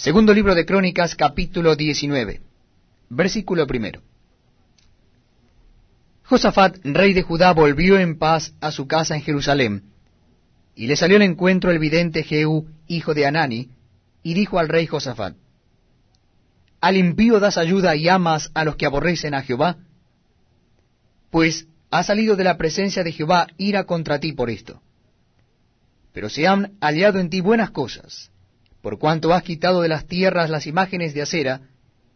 Segundo libro de Crónicas, capítulo 19, versículo primero. Josafat, rey de Judá, volvió en paz a su casa en Jerusalén, y le salió al encuentro el vidente Jehú, hijo de Anani, y dijo al rey Josafat, ¿Al impío das ayuda y amas a los que aborrecen a Jehová? Pues ha salido de la presencia de Jehová ira contra ti por esto. Pero se han aliado en ti buenas cosas, por cuanto has quitado de las tierras las imágenes de acera,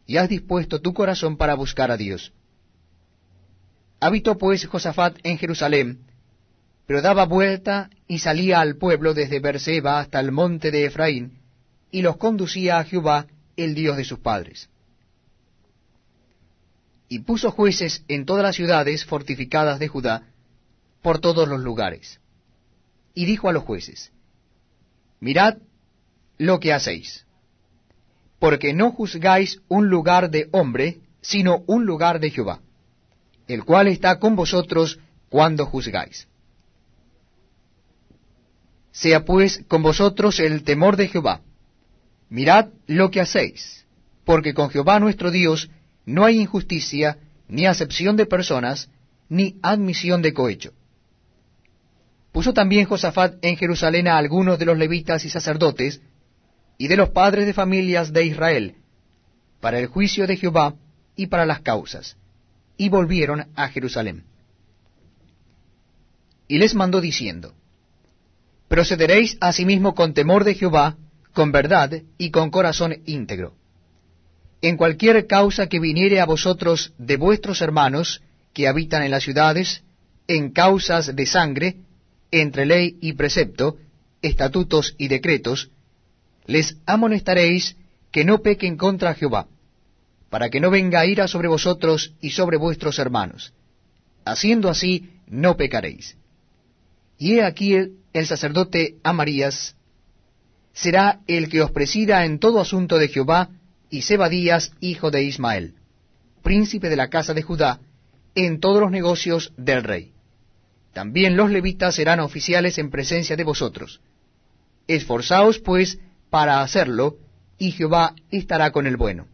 y has dispuesto tu corazón para buscar a Dios. Habitó pues Josafat en Jerusalén, pero daba vuelta y salía al pueblo desde Berseba hasta el monte de Efraín, y los conducía a Jehová, el Dios de sus padres. Y puso jueces en todas las ciudades fortificadas de Judá, por todos los lugares. Y dijo a los jueces, Mirad lo que hacéis, porque no juzgáis un lugar de hombre, sino un lugar de Jehová, el cual está con vosotros cuando juzgáis. Sea pues con vosotros el temor de Jehová. Mirad lo que hacéis, porque con Jehová nuestro Dios no hay injusticia, ni acepción de personas, ni admisión de cohecho. Puso también Josafat en Jerusalén a algunos de los levitas y sacerdotes, y de los padres de familias de Israel, para el juicio de Jehová y para las causas, y volvieron a Jerusalén. Y les mandó diciendo, Procederéis asimismo con temor de Jehová, con verdad y con corazón íntegro. En cualquier causa que viniere a vosotros de vuestros hermanos que habitan en las ciudades, en causas de sangre, entre ley y precepto, estatutos y decretos, les amonestaréis que no pequen contra Jehová, para que no venga ira sobre vosotros y sobre vuestros hermanos. Haciendo así, no pecaréis. Y he aquí el, sacerdote Amarías será el que os presida en todo asunto de Jehová, y Sebadías, hijo de Ismael, príncipe de la casa de Judá, en todos los negocios del rey. También los levitas serán oficiales en presencia de vosotros. Esforzaos, pues, para hacerlo, y Jehová estará con el bueno.